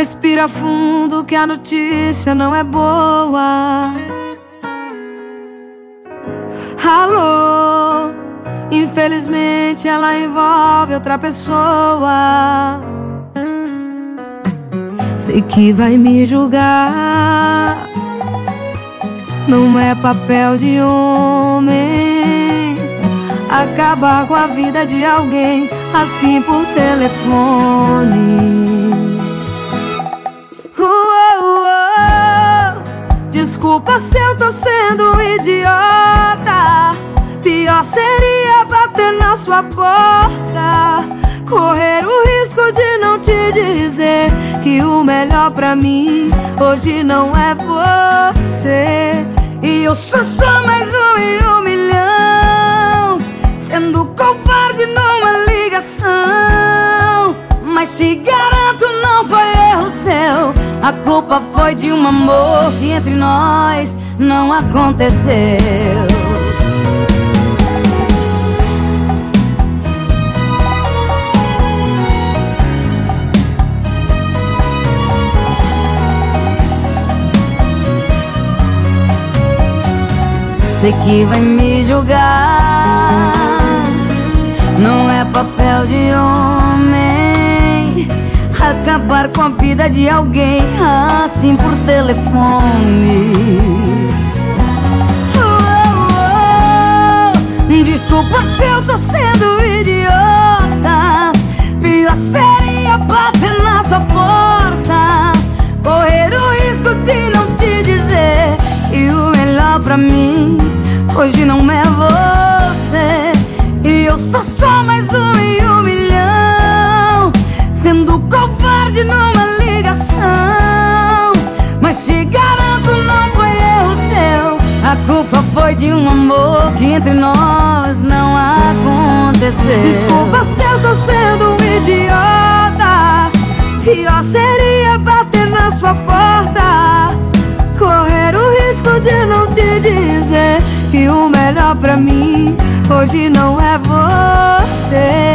Respira fundo que a notícia não é boa. Alô, infelizmente ela envolve outra pessoa. Sei que vai me julgar. Não é papel de homem acabar com a vida de alguém assim por telefone. Eu tô sendo idiota. Pior seria bater na sua porta. Correr o risco de não te dizer que o melhor pra mim hoje não é você. E eu sou só mais um em um milhão. Sendo covarde numa ligação. Mas te A culpa foi de um amor que entre nós não aconteceu. Sei que vai me julgar, não é papel de homem acabar com a vida de alguém assim por telefone. Oh, oh, oh. Desculpa se eu tô sendo idiota. Pior seria bater na sua porta, correr o risco de não te dizer e o melhor pra mim hoje não é você. E eu sou só mais um em um milhão, sendo covarde numa ligação. Mas te garanto, não foi erro seu. A culpa foi de um amor que entre nós não aconteceu. Desculpa se eu tô sendo um idiota. Pior seria bater na sua porta, correr o risco de não te dizer que o melhor pra mim hoje não é você.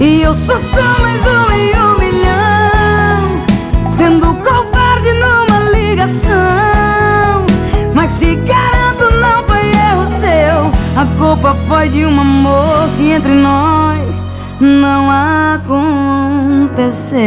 E eu sou só mais um culpa foi de um amor que entre nós não aconteceu.